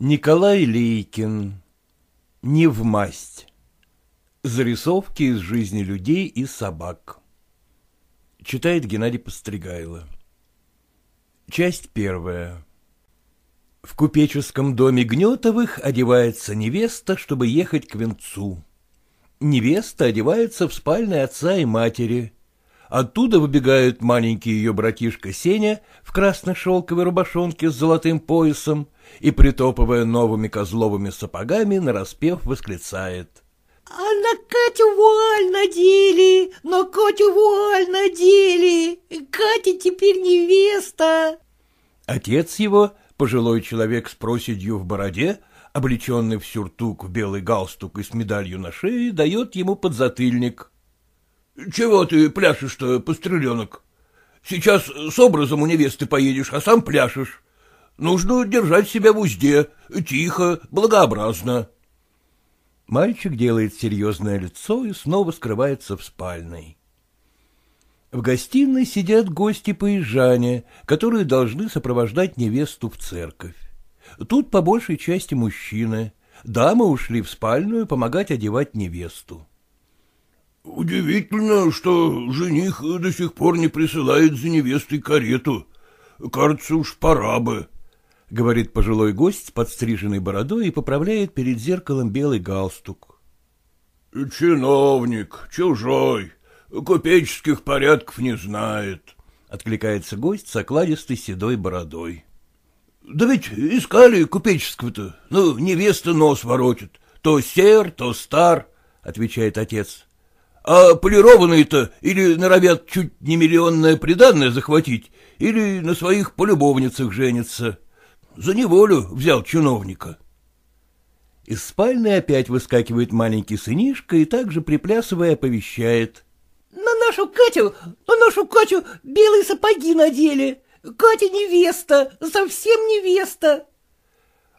Николай Лейкин. Не в масть. Зарисовки из жизни людей и собак. Читает Геннадий Постригайло. Часть первая. В купеческом доме Гнетовых одевается невеста, чтобы ехать к венцу. Невеста одевается в спальне отца и матери. Оттуда выбегают маленький ее братишка Сеня в красной шелковой рубашонке с золотым поясом и, притопывая новыми козловыми сапогами, нараспев восклицает. — А на Катю вуаль надели, на Катю вуаль надели, Катя теперь невеста. Отец его, пожилой человек с проседью в бороде, облеченный в сюртук, в белый галстук и с медалью на шее, дает ему подзатыльник. — Чего ты пляшешь-то, постреленок? Сейчас с образом у невесты поедешь, а сам пляшешь. Нужно держать себя в узде, тихо, благообразно. Мальчик делает серьезное лицо и снова скрывается в спальной. В гостиной сидят гости-поезжане, которые должны сопровождать невесту в церковь. Тут по большей части мужчины. Дамы ушли в спальную помогать одевать невесту. — Удивительно, что жених до сих пор не присылает за невестой карету. Кажется, уж пора бы, — говорит пожилой гость с подстриженной бородой и поправляет перед зеркалом белый галстук. — Чиновник, чужой, купеческих порядков не знает, — откликается гость с окладистой седой бородой. — Да ведь искали купеческого-то, ну, невеста нос воротит, то сер, то стар, — отвечает отец. — А полированные-то или норовят чуть не миллионное приданное захватить, или на своих полюбовницах женятся. — за неволю взял чиновника. Из спальни опять выскакивает маленький сынишка и также приплясывая оповещает. — На нашу Катю, на нашу Катю белые сапоги надели. Катя невеста, совсем невеста.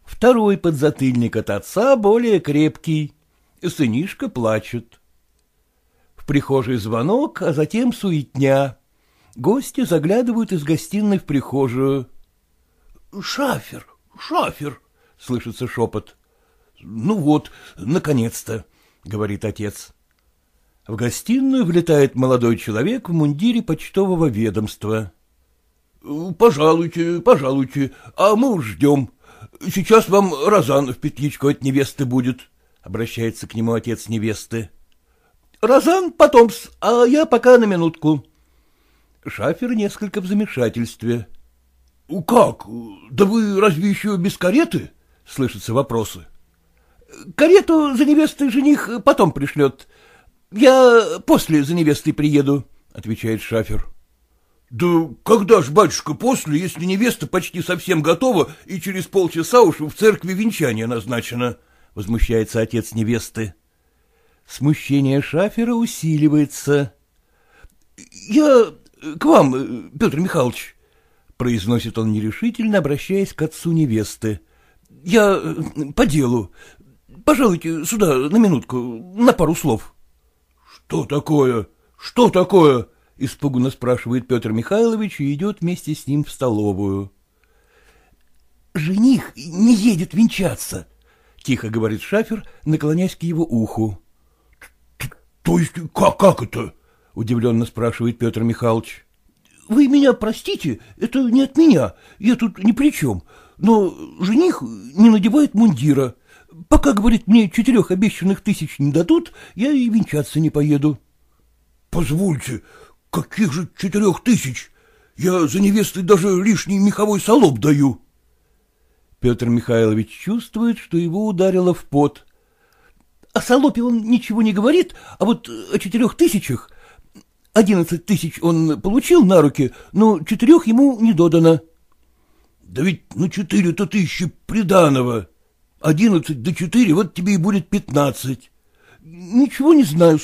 Второй подзатыльник от отца более крепкий. Сынишка плачет. В прихожей звонок, а затем суетня. Гости заглядывают из гостиной в прихожую. — Шафер, шафер, — слышится шепот. — Ну вот, наконец-то, — говорит отец. В гостиную влетает молодой человек в мундире почтового ведомства. — Пожалуйте, пожалуйте, а мы уж ждем. Сейчас вам Розан в петличку от невесты будет, — обращается к нему отец невесты. — Розан потом а я пока на минутку. Шафер несколько в замешательстве. —— Как? Да вы разве еще без кареты? — слышатся вопросы. — Карету за невестой жених потом пришлет. Я после за невестой приеду, — отвечает шафер. — Да когда ж, батюшка, после, если невеста почти совсем готова и через полчаса уж в церкви венчание назначено? — возмущается отец невесты. Смущение шафера усиливается. — Я к вам, Петр Михайлович, произносит он нерешительно, обращаясь к отцу невесты. — Я э, по делу. Пожалуйте сюда на минутку, на пару слов. — Что такое? Что такое? — испуганно спрашивает Петр Михайлович и идет вместе с ним в столовую. — Жених не едет венчаться, — тихо говорит шафер, наклоняясь к его уху. — То есть как, как это? — удивленно спрашивает Петр Михайлович. Вы меня простите, это не от меня, я тут ни при чем, но жених не надевает мундира. Пока, говорит, мне четырех обещанных тысяч не дадут, я и венчаться не поеду. — Позвольте, каких же четырех тысяч? Я за невестой даже лишний меховой солоб даю. Петр Михайлович чувствует, что его ударило в пот. — О солопе он ничего не говорит, а вот о четырех тысячах Одиннадцать тысяч он получил на руки, но четырех ему не додано. — Да ведь на четыре-то тысячи приданого. Одиннадцать до четыре, вот тебе и будет пятнадцать. — Ничего не знаю.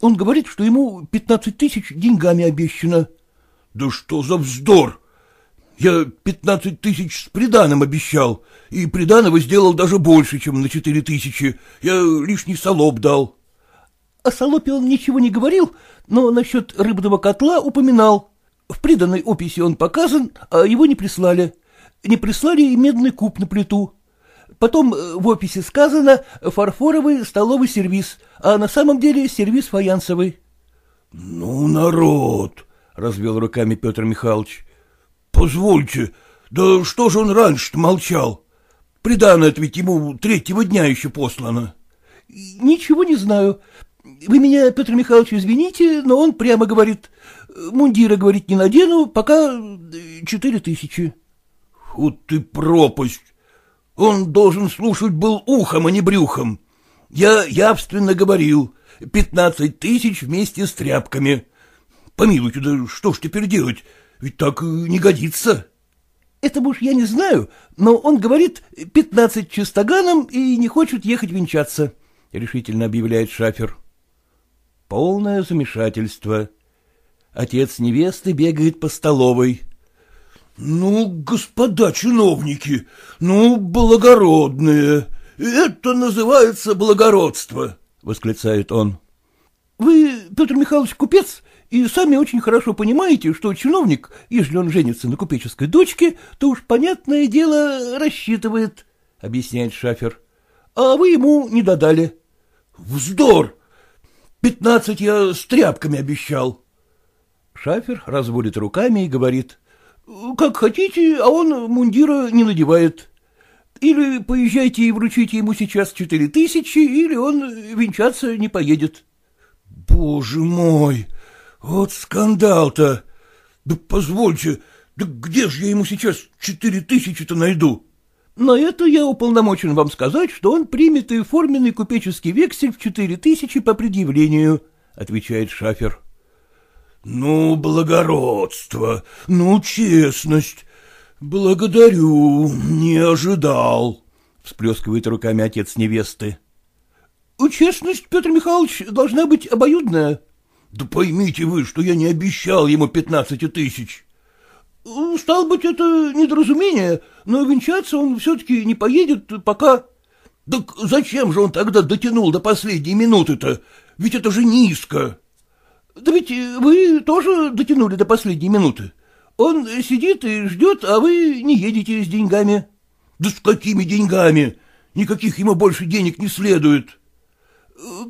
Он говорит, что ему пятнадцать тысяч деньгами обещано. — Да что за вздор! Я пятнадцать тысяч с приданым обещал, и приданого сделал даже больше, чем на четыре тысячи. Я лишний солоб дал. — О солопе он ничего не говорил, но насчет рыбного котла упоминал. В приданной описи он показан, а его не прислали. Не прислали и медный куб на плиту. Потом э, в описи сказано фарфоровый столовый сервиз, а на самом деле сервиз фаянсовый. — Ну, народ, — развел руками Петр Михайлович. — Позвольте, да что же он раньше-то молчал? Приданное ведь ему третьего дня еще послано. — Ничего не знаю. Вы меня, Петр Михайлович, извините, но он прямо говорит, мундира, говорит, не надену, пока четыре тысячи. — Вот ты пропасть! Он должен слушать был ухом, а не брюхом. Я явственно говорил, пятнадцать тысяч вместе с тряпками. Помилуйте, да что ж теперь делать, ведь так не годится. Это уж я не знаю, но он говорит пятнадцать чистоганом и не хочет ехать венчаться, — решительно объявляет шафер. Полное замешательство. Отец невесты бегает по столовой. — Ну, господа чиновники, ну, благородные, это называется благородство, — восклицает он. — Вы, Петр Михайлович, купец, и сами очень хорошо понимаете, что чиновник, если он женится на купеческой дочке, то уж, понятное дело, рассчитывает, — объясняет шафер. — А вы ему не додали. — Вздор! Пятнадцать я с тряпками обещал. Шафер разводит руками и говорит. — Как хотите, а он мундира не надевает. Или поезжайте и вручите ему сейчас четыре тысячи, или он венчаться не поедет. — Боже мой! Вот скандал-то! Да позвольте, да где же я ему сейчас четыре тысячи-то найду? На это я уполномочен вам сказать, что он примет и форменный купеческий вексель в четыре тысячи по предъявлению, — отвечает шафер. — Ну, благородство, ну, честность. Благодарю, не ожидал, — всплескивает руками отец невесты. — Честность, Петр Михайлович, должна быть обоюдная. — Да поймите вы, что я не обещал ему пятнадцати тысяч. — Стал быть, это недоразумение, но венчаться он все-таки не поедет, пока... — Так зачем же он тогда дотянул до последней минуты-то? Ведь это же низко. — Да ведь вы тоже дотянули до последней минуты. Он сидит и ждет, а вы не едете с деньгами. — Да с какими деньгами? Никаких ему больше денег не следует. —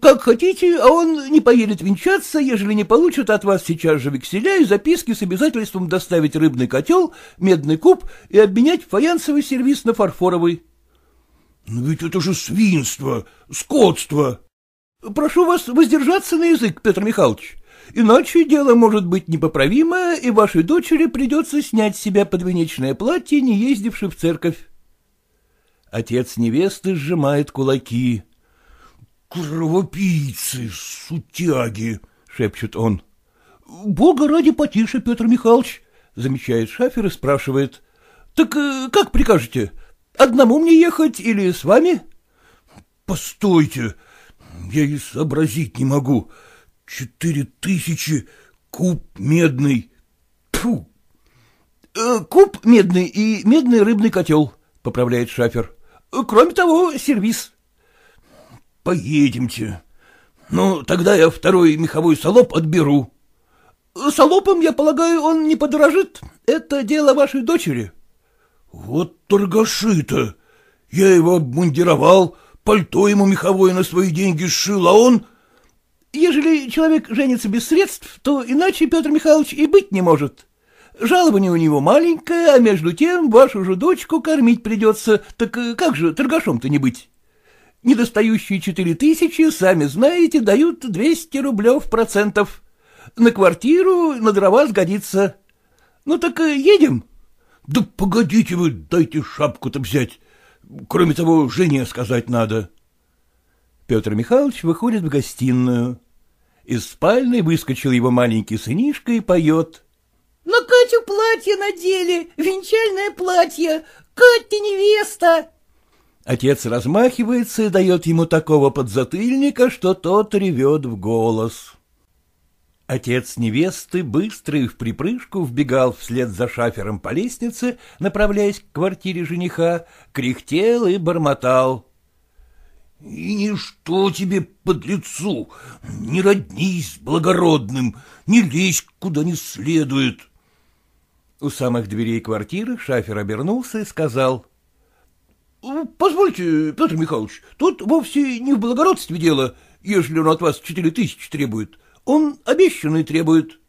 как хотите, а он не поедет венчаться, ежели не получит от вас сейчас же векселя и записки с обязательством доставить рыбный котел, медный куб и обменять фаянсовый сервис на фарфоровый. — Но ведь это же свинство, скотство. — Прошу вас воздержаться на язык, Петр Михайлович. Иначе дело может быть непоправимое, и вашей дочери придется снять с себя подвенечное платье, не ездивши в церковь. Отец невесты сжимает кулаки. Кровопийцы, сутяги, — шепчет он. — Бога ради потише, Петр Михайлович, — замечает шафер и спрашивает. — Так э, как прикажете, одному мне ехать или с вами? — Постойте, я и сообразить не могу. Четыре тысячи, куб медный. Фу. Э, — Куб медный и медный рыбный котел, — поправляет шафер. — Кроме того, сервис. — Поедемте. Ну, тогда я второй меховой солоп отберу. — Солопом, я полагаю, он не подорожит. Это дело вашей дочери. — Вот торгаши-то. Я его обмундировал, пальто ему меховое на свои деньги сшил, а он... — Ежели человек женится без средств, то иначе, Петр Михайлович, и быть не может. Жалование у него маленькое, а между тем вашу же дочку кормить придется. Так как же торгашом-то не быть? Недостающие четыре тысячи, сами знаете, дают двести рублев процентов. На квартиру, на дрова сгодится. Ну так э, едем? Да погодите вы, дайте шапку-то взять. Кроме того, жене сказать надо. Петр Михайлович выходит в гостиную. Из спальни выскочил его маленький сынишка и поет. — На Катю платье надели, венчальное платье, Катя невеста. Отец размахивается и дает ему такого подзатыльника, что тот ревет в голос. Отец невесты быстро и в припрыжку вбегал вслед за шафером по лестнице, направляясь к квартире жениха, кряхтел и бормотал. — И ничто тебе под лицу, не роднись благородным, не лезь куда не следует. У самых дверей квартиры шафер обернулся и сказал —— Позвольте, Петр Михайлович, тут вовсе не в благородстве дело, ежели он от вас четыре тысячи требует. Он обещанный требует.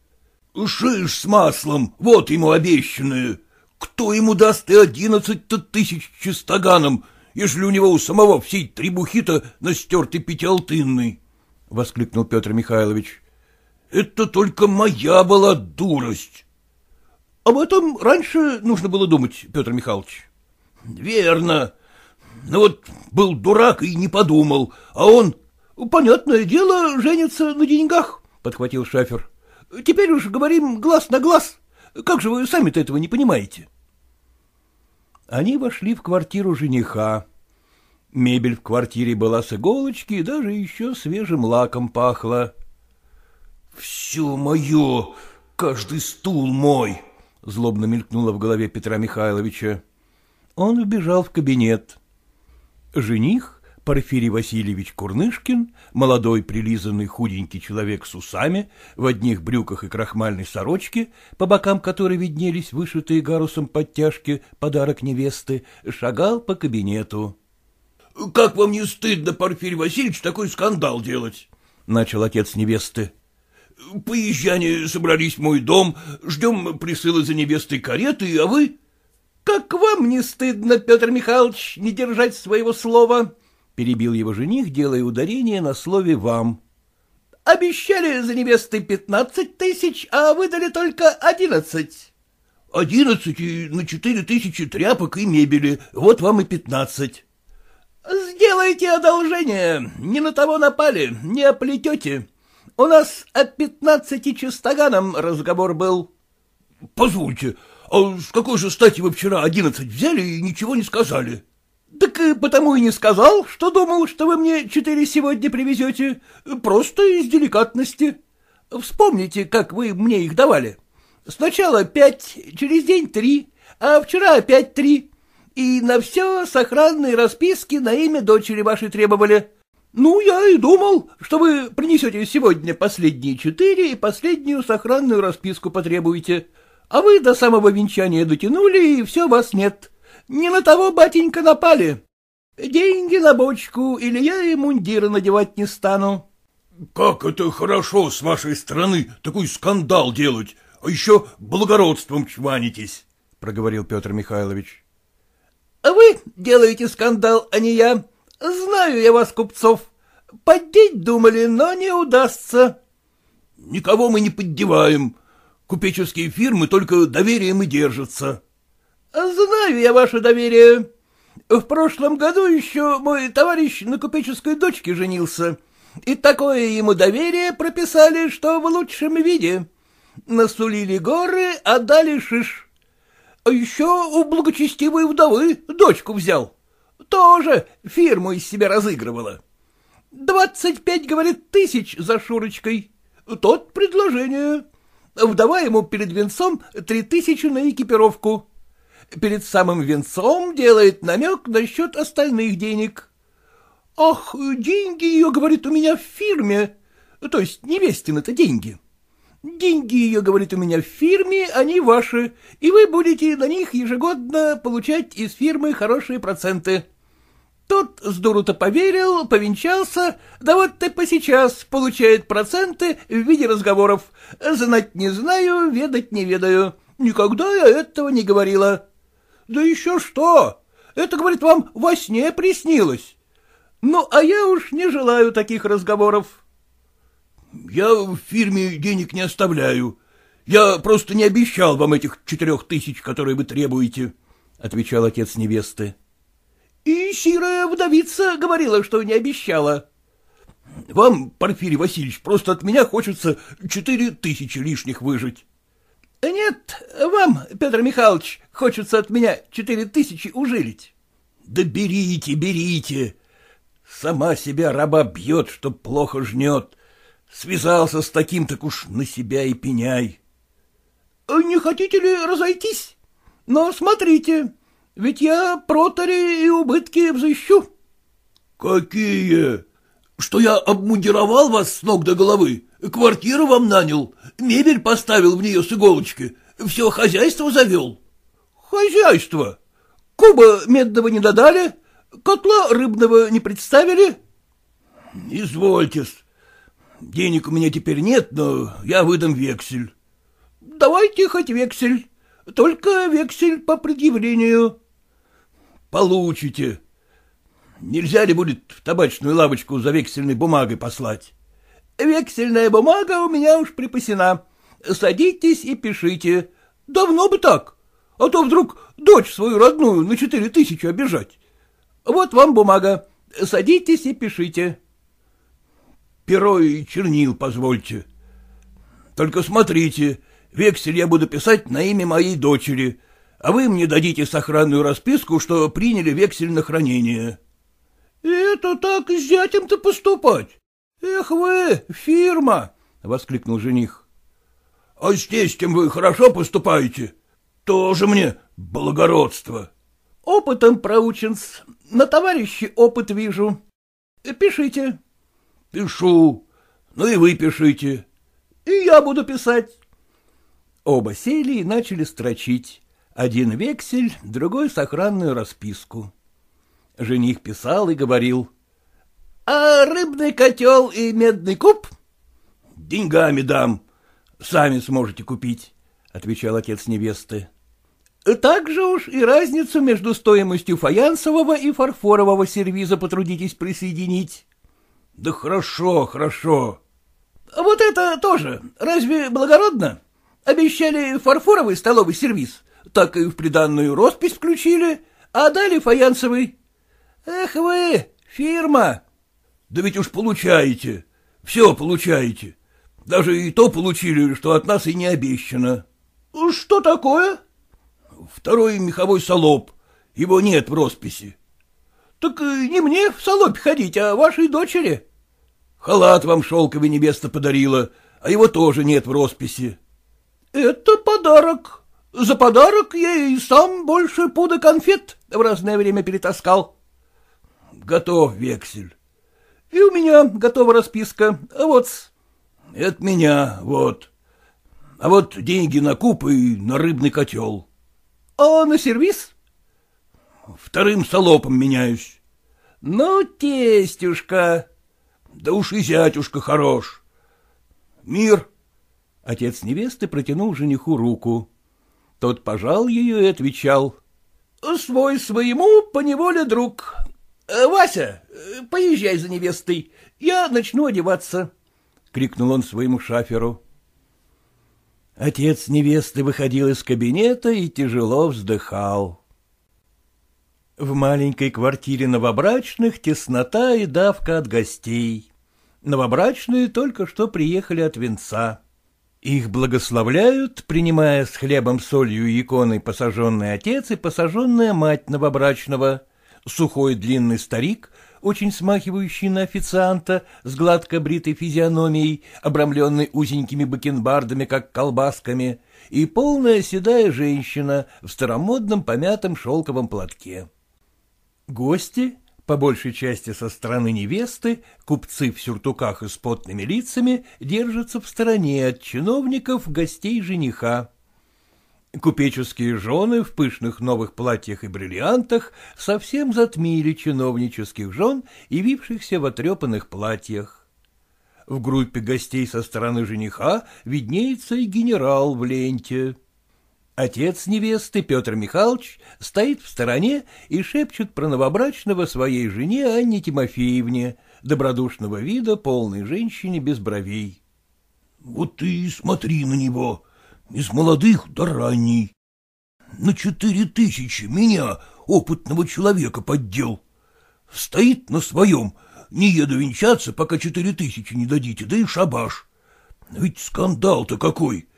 — Шиш с маслом, вот ему обещанное. Кто ему даст и одиннадцать-то тысяч чистоганом, если у него у самого всей требухи-то настертый пятиалтынный? — воскликнул Петр Михайлович. — Это только моя была дурость. — Об этом раньше нужно было думать, Петр Михайлович. — Верно. Ну вот был дурак и не подумал, а он... — Понятное дело, женится на деньгах, — подхватил шафер. — Теперь уж говорим глаз на глаз. Как же вы сами-то этого не понимаете? Они вошли в квартиру жениха. Мебель в квартире была с иголочки и даже еще свежим лаком пахла. — Все мое, каждый стул мой, — злобно мелькнуло в голове Петра Михайловича. Он вбежал в кабинет. Жених, Порфирий Васильевич Курнышкин, молодой прилизанный худенький человек с усами, в одних брюках и крахмальной сорочке, по бокам которой виднелись вышитые гарусом подтяжки, подарок невесты, шагал по кабинету. — Как вам не стыдно, Порфирий Васильевич, такой скандал делать? — начал отец невесты. — Поезжане собрались в мой дом, ждем присылы за невестой кареты, а вы... — Как вам не стыдно, Петр Михайлович, не держать своего слова? — перебил его жених, делая ударение на слове «вам». — Обещали за невестой пятнадцать тысяч, а выдали только одиннадцать. — Одиннадцать и на четыре тысячи тряпок и мебели, вот вам и пятнадцать. — Сделайте одолжение, не на того напали, не оплетете. У нас о пятнадцати чистоганом разговор был. — Позвольте, а с какой же стати вы вчера одиннадцать взяли и ничего не сказали? — Так и потому и не сказал, что думал, что вы мне четыре сегодня привезете. Просто из деликатности. Вспомните, как вы мне их давали. Сначала пять, через день три, а вчера опять три. И на все сохранные расписки на имя дочери вашей требовали. Ну, я и думал, что вы принесете сегодня последние четыре и последнюю сохранную расписку потребуете. А вы до самого венчания дотянули, и все вас нет. Не на того, батенька, напали. Деньги на бочку, или я и мундира надевать не стану. — Как это хорошо с вашей стороны такой скандал делать, а еще благородством чванитесь, — проговорил Петр Михайлович. — Вы делаете скандал, а не я. Знаю я вас, купцов. Поддеть думали, но не удастся. — Никого мы не поддеваем. Купеческие фирмы только доверием и держатся. — Знаю я ваше доверие. В прошлом году еще мой товарищ на купеческой дочке женился, и такое ему доверие прописали, что в лучшем виде. Насулили горы, а дали шиш. А еще у благочестивой вдовы дочку взял. Тоже фирму из себя разыгрывала. Двадцать пять, говорит, тысяч за Шурочкой. Тот предложение. Вдова ему перед венцом три тысячи на экипировку. Перед самым венцом делает намек насчет остальных денег. Ах, деньги ее, говорит, у меня в фирме. То есть невестины-то деньги. Деньги ее, говорит, у меня в фирме, они ваши, и вы будете на них ежегодно получать из фирмы хорошие проценты. Тот с дуру-то поверил, повенчался, да вот ты по сейчас получает проценты в виде разговоров. Знать не знаю, ведать не ведаю. Никогда я этого не говорила. Да еще что? Это, говорит, вам во сне приснилось. Ну, а я уж не желаю таких разговоров. — Я в фирме денег не оставляю. Я просто не обещал вам этих четырех тысяч, которые вы требуете, — отвечал отец невесты. — И сирая вдовица говорила, что не обещала. — Вам, Порфирий Васильевич, просто от меня хочется четыре тысячи лишних выжить. — Нет, вам, Петр Михайлович, хочется от меня четыре тысячи ужилить. — Да берите, берите. Сама себя раба бьет, чтоб плохо жнет. Связался с таким, так уж на себя и пеняй. — Не хотите ли разойтись? Но смотрите, ведь я протори и убытки взыщу. — Какие? Что я обмундировал вас с ног до головы, квартиру вам нанял, мебель поставил в нее с иголочки, все хозяйство завел? — Хозяйство? Куба медного не додали, Котла рыбного не представили? — Извольтесь. Денег у меня теперь нет, но я выдам вексель. — Давайте хоть вексель, только вексель по предъявлению. — Получите. Нельзя ли будет в табачную лавочку за вексельной бумагой послать? — Вексельная бумага у меня уж припасена. Садитесь и пишите. Давно бы так, а то вдруг дочь свою родную на четыре тысячи обижать. Вот вам бумага. Садитесь и пишите. Перо и чернил позвольте. Только смотрите, вексель я буду писать на имя моей дочери, а вы мне дадите сохранную расписку, что приняли вексель на хранение. — Это так с зятем-то поступать? Эх вы, фирма! — воскликнул жених. — А с тестем вы хорошо поступаете? Тоже мне благородство. — Опытом проучен на товарищи опыт вижу. Пишите. — Пишу. Ну и вы пишите. — И я буду писать. Оба сели и начали строчить. Один вексель, другой сохранную расписку. Жених писал и говорил. — А рыбный котел и медный куб? — Деньгами дам. Сами сможете купить, — отвечал отец невесты. — Так же уж и разницу между стоимостью фаянсового и фарфорового сервиза потрудитесь присоединить. — Да хорошо, хорошо. — Вот это тоже. Разве благородно? Обещали фарфоровый столовый сервиз, так и в приданную роспись включили, а дали фаянсовый. Эх вы, фирма! Да ведь уж получаете, все получаете. Даже и то получили, что от нас и не обещано. Что такое? Второй меховой солоб. Его нет в росписи. Так не мне в солопе ходить, а вашей дочери. Халат вам шелковый невеста подарила, а его тоже нет в росписи. Это подарок. За подарок я и сам больше пуда конфет в разное время перетаскал. Готов вексель. И у меня готова расписка. Вот. Это меня, вот. А вот деньги на куб и на рыбный котел. А на сервис? Вторым солопом меняюсь. Ну, тестюшка. Да уж и зятюшка хорош. Мир. Отец невесты протянул жениху руку. Тот пожал ее и отвечал. — Свой своему поневоле друг. Э, — Вася, э, поезжай за невестой, я начну одеваться, — крикнул он своему шаферу. Отец невесты выходил из кабинета и тяжело вздыхал. В маленькой квартире новобрачных теснота и давка от гостей. Новобрачные только что приехали от венца. Их благословляют, принимая с хлебом, солью и иконой посаженный отец и посаженная мать новобрачного — сухой длинный старик, очень смахивающий на официанта, с гладко бритой физиономией, обрамленной узенькими бакенбардами, как колбасками, и полная седая женщина в старомодном помятом шелковом платке. Гости, по большей части со стороны невесты, купцы в сюртуках и с потными лицами, держатся в стороне от чиновников, гостей жениха. Купеческие жены в пышных новых платьях и бриллиантах совсем затмили чиновнических жен, явившихся в отрепанных платьях. В группе гостей со стороны жениха виднеется и генерал в ленте. Отец невесты Петр Михайлович стоит в стороне и шепчет про новобрачного своей жене Анне Тимофеевне, добродушного вида полной женщине без бровей. — Вот ты смотри на него, из молодых до ранней. На четыре тысячи меня, опытного человека, поддел. Стоит на своем, не еду венчаться, пока четыре тысячи не дадите, да и шабаш. Ведь скандал-то какой!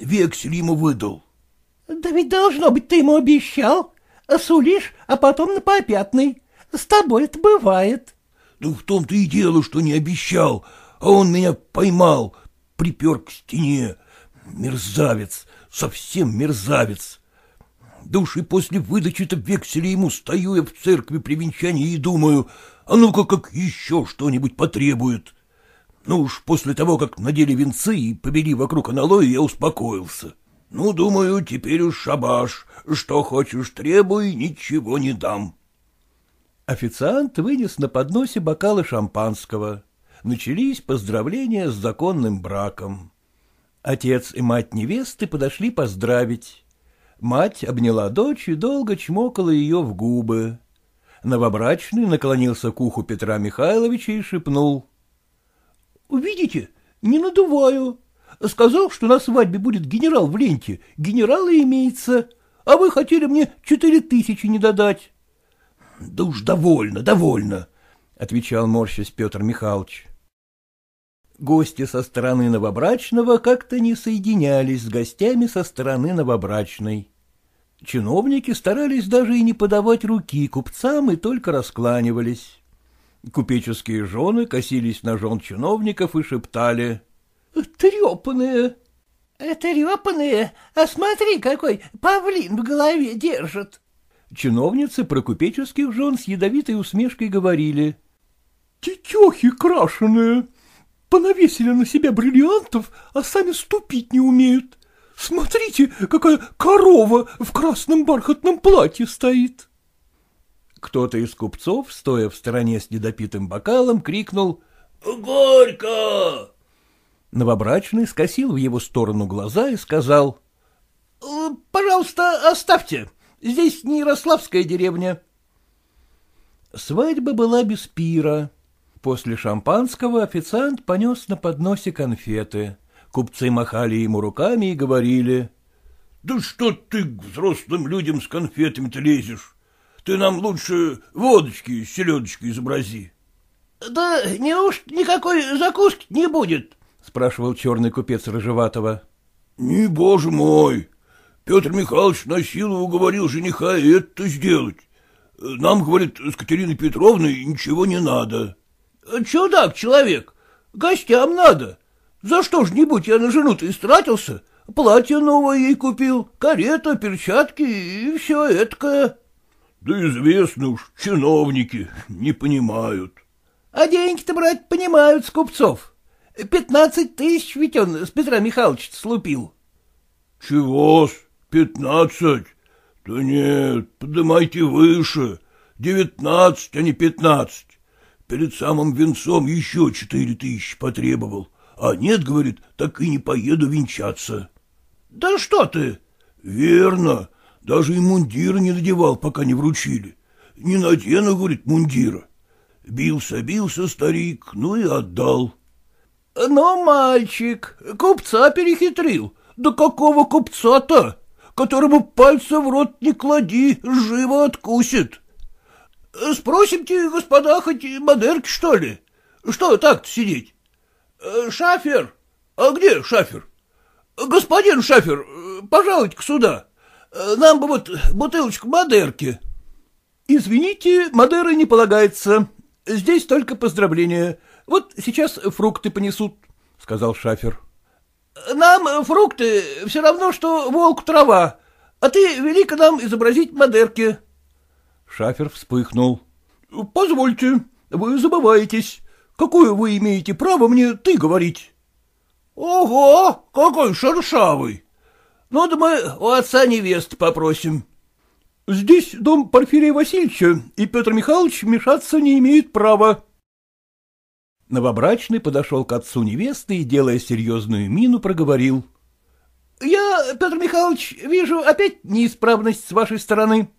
Вексель ему выдал. — Да ведь должно быть, ты ему обещал. Сулишь, а потом на попятный. С тобой это бывает. — Да в том-то и дело, что не обещал, а он меня поймал, припер к стене. Мерзавец, совсем мерзавец. Да уж и после выдачи-то векселя ему стою я в церкви при венчании и думаю, а ну-ка как еще что-нибудь потребует. Ну уж после того, как надели венцы и повели вокруг аналоя, я успокоился. Ну, думаю, теперь уж шабаш, что хочешь требуй, ничего не дам. Официант вынес на подносе бокалы шампанского. Начались поздравления с законным браком. Отец и мать невесты подошли поздравить. Мать обняла дочь и долго чмокала ее в губы. Новобрачный наклонился к уху Петра Михайловича и шепнул. — Видите, не надуваю. Сказал, что на свадьбе будет генерал в ленте. Генерал и имеется. А вы хотели мне четыре тысячи не додать. — Да уж довольно, довольно, — отвечал морщись Петр Михайлович. Гости со стороны новобрачного как-то не соединялись с гостями со стороны новобрачной. Чиновники старались даже и не подавать руки купцам и только раскланивались. Купеческие жены косились на жен чиновников и шептали. — Трепанные. — Трепанные, а смотри, какой павлин в голове держит. Чиновницы про купеческих жен с ядовитой усмешкой говорили. — Тетехи крашеные, понавесили на себя бриллиантов, а сами ступить не умеют. Смотрите, какая корова в красном бархатном платье стоит. Кто-то из купцов, стоя в стороне с недопитым бокалом, крикнул «Горько!». Новобрачный скосил в его сторону глаза и сказал «Э, — Пожалуйста, оставьте, здесь не Ярославская деревня. Свадьба была без пира. После шампанского официант понес на подносе конфеты. Купцы махали ему руками и говорили. — Да что ты к взрослым людям с конфетами-то лезешь? Ты нам лучше водочки с селедочкой изобрази. — Да неужто никакой закуски не будет? — спрашивал черный купец Рыжеватого. — Не, боже мой! Петр Михайлович на силу уговорил жениха это сделать. Нам, говорит, с Катериной Петровной ничего не надо. — Чудак человек, гостям надо. За что ж нибудь я на жену-то истратился? Платье новое ей купил, карета, перчатки и все это. Да известно уж, чиновники не понимают. А деньги-то брать понимают с купцов. Пятнадцать тысяч ведь он с Петра Михайловича слупил. Чего-с, пятнадцать? Да нет, подымайте выше. Девятнадцать, а не пятнадцать. Перед самым венцом еще четыре тысячи потребовал. А нет, говорит, так и не поеду венчаться. — Да что ты? — Верно. Даже и мундира не надевал, пока не вручили. Не надену, говорит, мундира. Бился-бился старик, ну и отдал. — Ну, мальчик, купца перехитрил. Да какого купца-то? Которому пальца в рот не клади, живо откусит. Спросимте, господа, хоть модерки, что ли? Что так-то сидеть? Шафер? А где шафер? Господин шафер, пожалуйте-ка сюда. Нам бы вот бутылочку Мадерки. Извините, Мадеры не полагается. Здесь только поздравления. Вот сейчас фрукты понесут, — сказал шафер. Нам фрукты все равно, что волк трава, а ты вели-ка нам изобразить Мадерки. Шафер вспыхнул. — Позвольте, вы забываетесь. Какое вы имеете право мне ты говорить? — Ого, какой шершавый! Ну да мы у отца невест попросим. — Здесь дом Порфирия Васильевича, и Петр Михайлович мешаться не имеет права. Новобрачный подошел к отцу невесты и, делая серьезную мину, проговорил. — Я, Петр Михайлович, вижу опять неисправность с вашей стороны.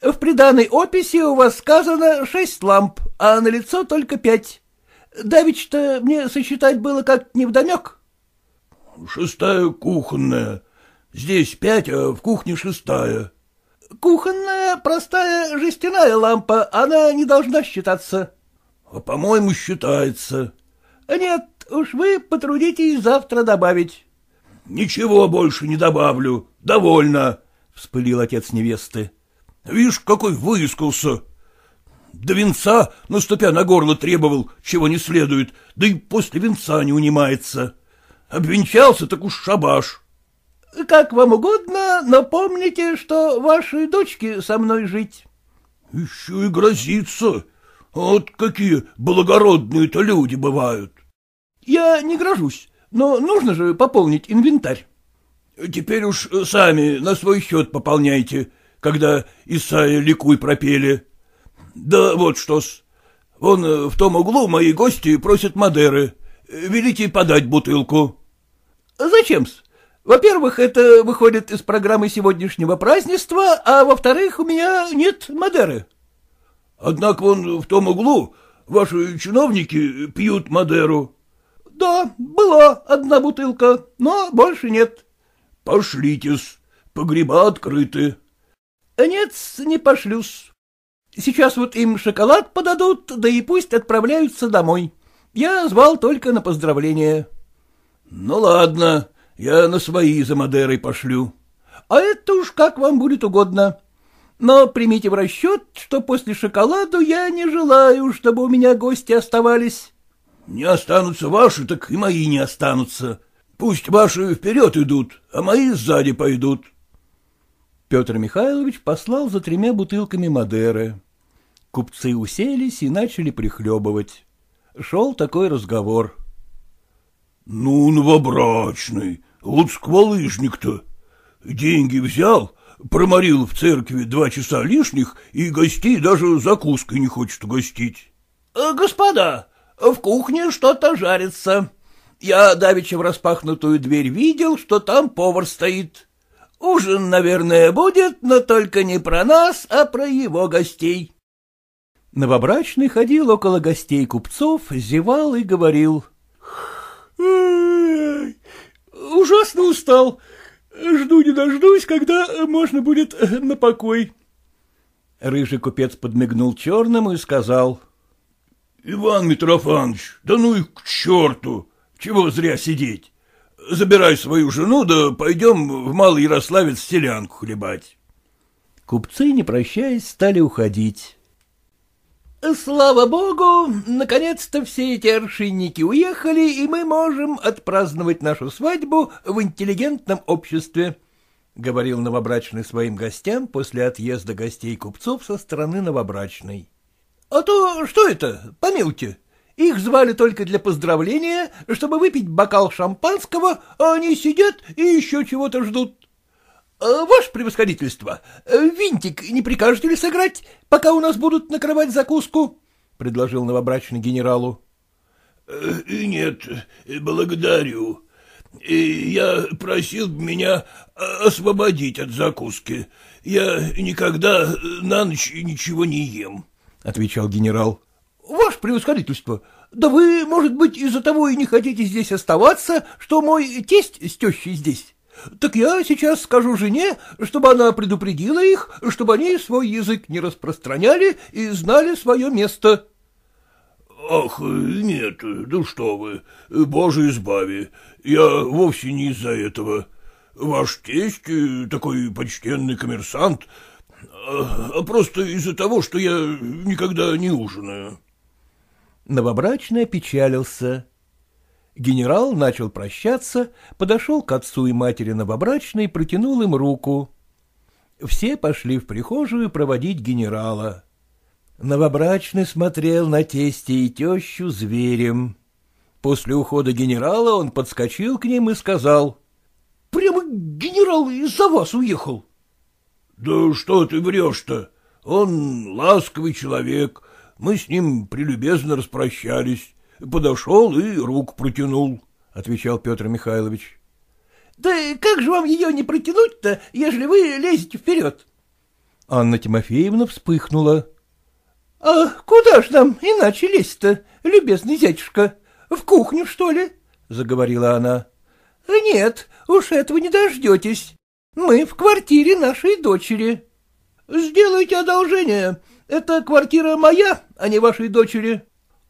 В приданной описи у вас сказано шесть ламп, а на лицо только пять. Давич-то мне сосчитать было как невдомек. — Шестая кухонная. Здесь пять, а в кухне шестая. — Кухонная простая жестяная лампа, она не должна считаться. — по-моему, считается. — Нет, уж вы потрудитесь завтра добавить. — Ничего больше не добавлю. Довольно, — вспылил отец невесты. — Видишь, какой выискался. До венца, наступя на горло, требовал, чего не следует, да и после венца не унимается. Обвенчался, так уж шабаш. — Как вам угодно, но помните, что вашей дочке со мной жить. — Еще и грозится. Вот какие благородные-то люди бывают. — Я не грожусь, но нужно же пополнить инвентарь. — Теперь уж сами на свой счет пополняйте, когда Исайя ликуй пропели. Да вот что-с. Вон э, в том углу мои гости просят Мадеры. Велите подать бутылку. — Зачем-с? Во-первых, это выходит из программы сегодняшнего празднества, а во-вторых, у меня нет Мадеры. — Однако вон в том углу ваши чиновники пьют Мадеру. — Да, была одна бутылка, но больше нет. — Пошлитесь, погреба открыты. — Нет, не пошлюсь. Сейчас вот им шоколад подадут, да и пусть отправляются домой. Я звал только на поздравление. — Ну, ладно, я на свои за Мадерой пошлю. — А это уж как вам будет угодно. Но примите в расчет, что после шоколаду я не желаю, чтобы у меня гости оставались. — Не останутся ваши, так и мои не останутся. Пусть ваши вперед идут, а мои сзади пойдут. Петр Михайлович послал за тремя бутылками Мадеры. Купцы уселись и начали прихлебывать. Шел такой разговор. — Ну, новобрачный, вот сквалыжник-то. Деньги взял, проморил в церкви два часа лишних, и гостей даже закуской не хочет угостить. «Э, — Господа, в кухне что-то жарится. Я давеча в распахнутую дверь видел, что там повар стоит. Ужин, наверное, будет, но только не про нас, а про его гостей. Новобрачный ходил около гостей купцов, зевал и говорил. — Ужасно устал. Жду не дождусь, когда можно будет на покой. Рыжий купец подмигнул черному и сказал. — Иван Митрофанович, да ну и к черту! Чего зря сидеть? Забирай свою жену, да пойдем в Малый Ярославец селянку хлебать. Купцы, не прощаясь, стали уходить. Слава богу, наконец-то все эти аршинники уехали, и мы можем отпраздновать нашу свадьбу в интеллигентном обществе, — говорил новобрачный своим гостям после отъезда гостей купцов со стороны новобрачной. — А то что это, помилуйте, их звали только для поздравления, чтобы выпить бокал шампанского, а они сидят и еще чего-то ждут. Э, — Ваше превосходительство, э, винтик не прикажете ли сыграть, пока у нас будут накрывать закуску? — предложил новобрачный генералу. Э, — Нет, благодарю. Я просил меня освободить от закуски. Я никогда на ночь ничего не ем, — отвечал генерал. — Ваше превосходительство, да вы, может быть, из-за того и не хотите здесь оставаться, что мой тесть с тещей здесь. Так я сейчас скажу жене, чтобы она предупредила их, чтобы они свой язык не распространяли и знали свое место. — Ах, нет, да что вы, боже избави, я вовсе не из-за этого. Ваш тесть такой почтенный коммерсант, а просто из-за того, что я никогда не ужинаю. Новобрачный опечалился. Генерал начал прощаться, подошел к отцу и матери новобрачной протянул им руку. Все пошли в прихожую проводить генерала. Новобрачный смотрел на тесте и тещу зверем. После ухода генерала он подскочил к ним и сказал. — Прямо генерал из-за вас уехал. — Да что ты врешь-то? Он ласковый человек, мы с ним прелюбезно распрощались. Подошел и руку протянул, — отвечал Петр Михайлович. — Да как же вам ее не протянуть-то, ежели вы лезете вперед? Анна Тимофеевна вспыхнула. — А куда ж нам иначе лезть-то, любезный зятюшка? В кухню, что ли? — заговорила она. — Нет, уж этого не дождетесь. Мы в квартире нашей дочери. — Сделайте одолжение. Это квартира моя, а не вашей дочери. —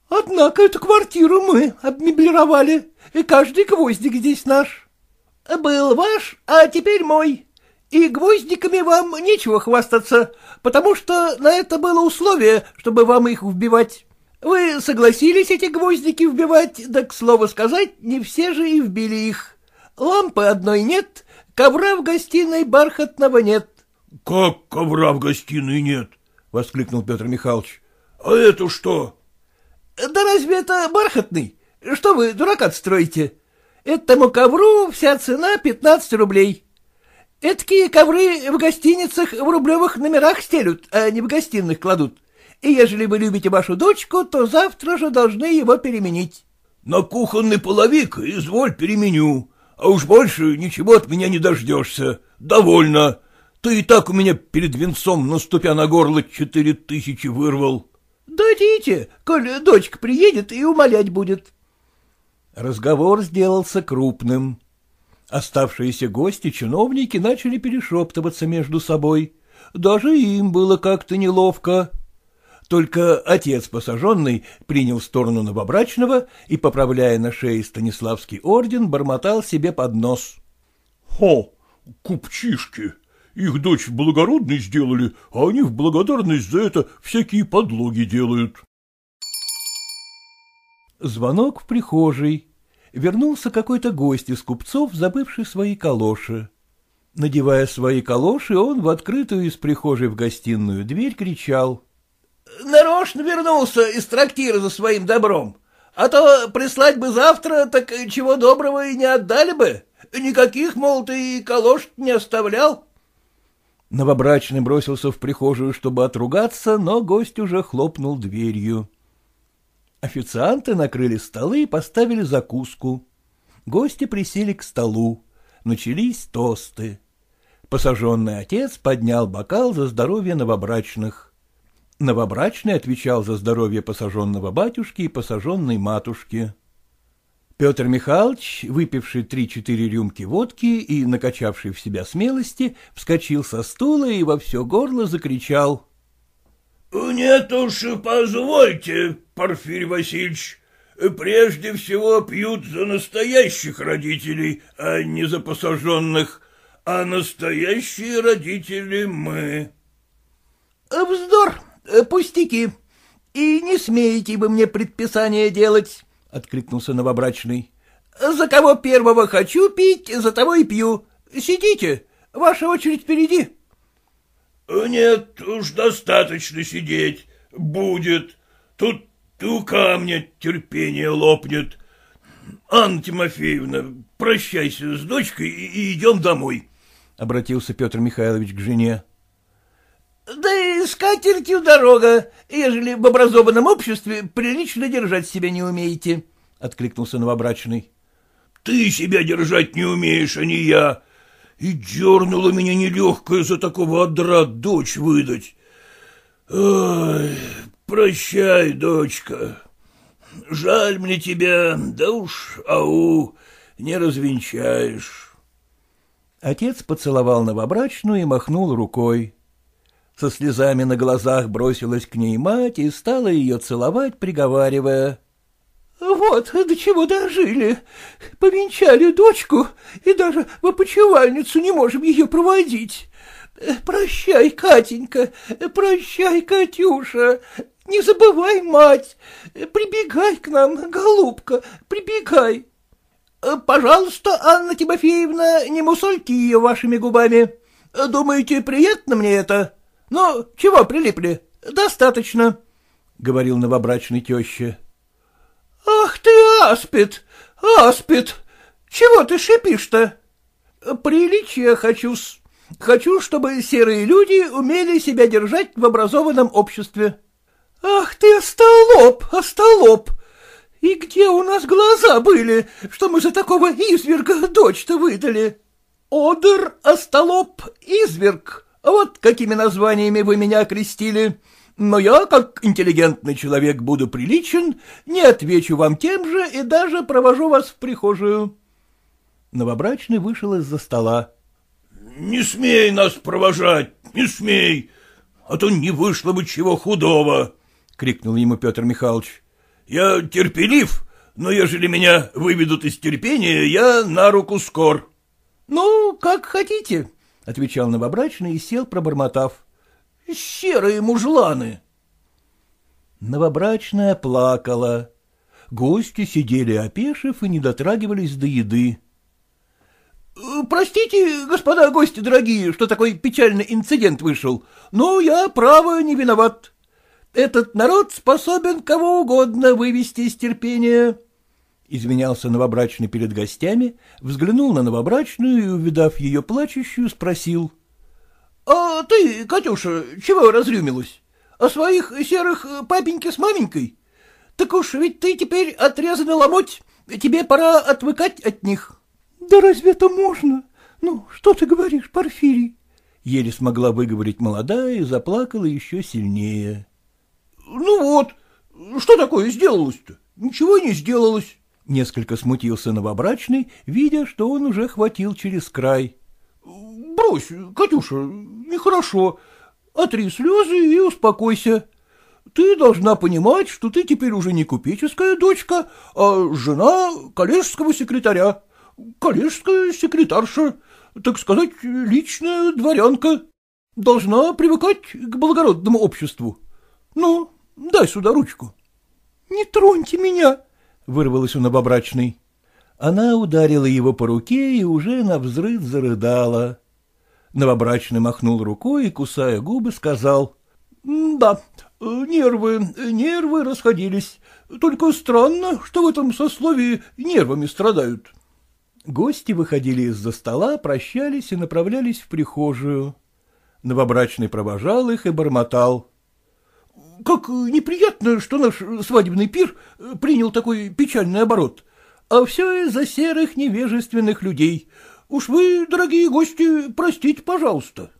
Однако эту квартиру мы обмеблировали, и каждый гвоздик здесь наш. — Был ваш, а теперь мой. И гвоздиками вам нечего хвастаться, потому что на это было условие, чтобы вам их вбивать. Вы согласились эти гвоздики вбивать, да, к слову сказать, не все же и вбили их. Лампы одной нет, ковра в гостиной бархатного нет. — Как ковра в гостиной нет? — воскликнул Петр Михайлович. — А это что? Да разве это бархатный? Что вы, дурака строите? Этому ковру вся цена пятнадцать рублей. Эдакие ковры в гостиницах в рублевых номерах стелют, а не в гостиных кладут. и ежели вы любите вашу дочку, то завтра же должны его переменить. — На кухонный половик изволь переменю, а уж больше ничего от меня не дождешься. Довольно. Ты и так у меня перед венцом, наступя на горло, четыре тысячи вырвал. — Дадите, коль дочка приедет и умолять будет. Разговор сделался крупным. Оставшиеся гости-чиновники начали перешептываться между собой. Даже им было как-то неловко. Только отец посаженный принял сторону новобрачного и, поправляя на шее Станиславский орден, бормотал себе под нос. — Хо, купчишки! Их дочь благородной сделали, а они в благодарность за это всякие подлоги делают. Звонок в прихожей. Вернулся какой-то гость из купцов, забывший свои калоши. Надевая свои калоши, он в открытую из прихожей в гостиную дверь кричал. — Нарочно вернулся из трактира за своим добром. А то прислать бы завтра, так чего доброго и не отдали бы. Никаких, мол, ты калош не оставлял. Новобрачный бросился в прихожую, чтобы отругаться, но гость уже хлопнул дверью. Официанты накрыли столы и поставили закуску. Гости присели к столу. Начались тосты. Посаженный отец поднял бокал за здоровье новобрачных. Новобрачный отвечал за здоровье посаженного батюшки и посаженной матушки. Петр Михайлович, выпивший три-четыре рюмки водки и накачавший в себя смелости, вскочил со стула и во все горло закричал. — Нет уж, позвольте, Порфирий Васильевич, прежде всего пьют за настоящих родителей, а не за посаженных, а настоящие родители мы. — Вздор, пустяки, и не смеете вы мне предписание делать. — откликнулся новобрачный. — За кого первого хочу пить, за того и пью. Сидите, ваша очередь впереди. — Нет, уж достаточно сидеть. Будет. Тут у камня терпение лопнет. Анна Тимофеевна, прощайся с дочкой и идем домой, — обратился Петр Михайлович к жене. — Да и с катертью дорога, ежели в образованном обществе прилично держать себя не умеете, — откликнулся новобрачный. — Ты себя держать не умеешь, а не я. И дернула меня нелегкая за такого одра дочь выдать. Ой, прощай, дочка. Жаль мне тебя, да уж, ау, не развенчаешь. Отец поцеловал новобрачную и махнул рукой. Со слезами на глазах бросилась к ней мать и стала ее целовать, приговаривая. — Вот до чего дожили. Повенчали дочку, и даже в опочивальницу не можем ее проводить. Прощай, Катенька, прощай, Катюша, не забывай, мать, прибегай к нам, голубка, прибегай. Пожалуйста, Анна Тимофеевна, не мусольте ее вашими губами. Думаете, приятно мне это? — ну, чего прилипли? Достаточно, — говорил новобрачный теща. — Ах ты, аспид, аспид! Чего ты шипишь-то? Приличия хочу-с. Хочу, чтобы серые люди умели себя держать в образованном обществе. Ах ты, остолоп, остолоп! И где у нас глаза были, что мы за такого изверга дочь-то выдали? Одер, остолоп, изверг. Вот какими названиями вы меня окрестили. Но я, как интеллигентный человек, буду приличен, не отвечу вам тем же и даже провожу вас в прихожую. Новобрачный вышел из-за стола. — Не смей нас провожать, не смей, а то не вышло бы чего худого, — крикнул ему Петр Михайлович. — Я терпелив, но ежели меня выведут из терпения, я на руку скор. — Ну, как хотите, — отвечал новобрачный и сел, пробормотав. — Серые мужланы. Новобрачная плакала. Гости сидели опешив и не дотрагивались до еды. «Э, — Простите, господа гости дорогие, что такой печальный инцидент вышел, но я, право, не виноват. Этот народ способен кого угодно вывести из терпения. Извинялся новобрачный перед гостями, взглянул на новобрачную и, увидав ее плачущую, спросил. — А ты, Катюша, чего разрюмилась? о своих серых папеньке с маменькой? Так уж ведь ты теперь отрезанный ломоть, тебе пора отвыкать от них. — Да разве это можно? Ну, что ты говоришь, Порфирий? Еле смогла выговорить молодая и заплакала еще сильнее. — Ну вот, что такое сделалось-то? Ничего не сделалось. Несколько смутился новобрачный, видя, что он уже хватил через край. — Брось, Катюша, нехорошо. Отри слезы и успокойся. Ты должна понимать, что ты теперь уже не купеческая дочка, а жена коллежского секретаря. Коллежская секретарша, так сказать, личная дворянка. Должна привыкать к благородному обществу. Ну, дай сюда ручку. — Не троньте меня, — вырвалась у новобрачной. Она ударила его по руке и уже навзрыд зарыдала. Новобрачный махнул рукой и, кусая губы, сказал. — Да, нервы, нервы расходились. Только странно, что в этом сословии нервами страдают. Гости выходили из-за стола, прощались и направлялись в прихожую. Новобрачный провожал их и бормотал. — Как неприятно, что наш свадебный пир принял такой печальный оборот. А все из-за серых невежественных людей. Уж вы, дорогие гости, простите, пожалуйста.